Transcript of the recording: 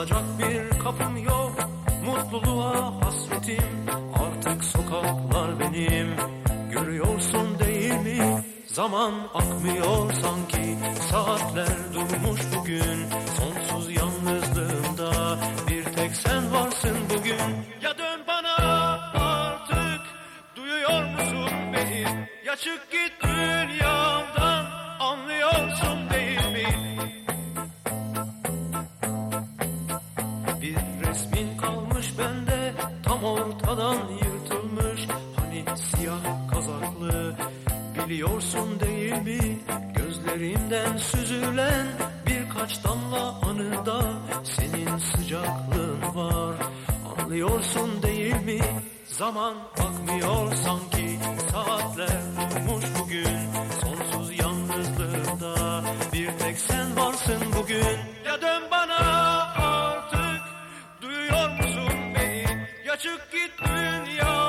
Çalacak bir kapım yok. Mutluluğa hasretim. Artık sokaklar benim. Görüyorsun değil mi? Zaman akmıyor sanki. Saatler durmuş bugün. Sonsuz yalnızlığımda Bir tek sen varsın bugün. Ya dön bana artık. Duyuyor musun beni? Ya çık git dünyamdan ortadan yırtılmış Hani siyah kazaklı. Biliyorsun değil mi Gözlerimden süzülen Birkaç damla anıda Senin sıcaklığın var. Anlıyorsun değil mi Zaman akmıyor sanki. Saatler durmuş bugün Sonsuz yalnızlığımda Bir tek sen varsın bugün. Ya dön bana Ya çık git dünyamdan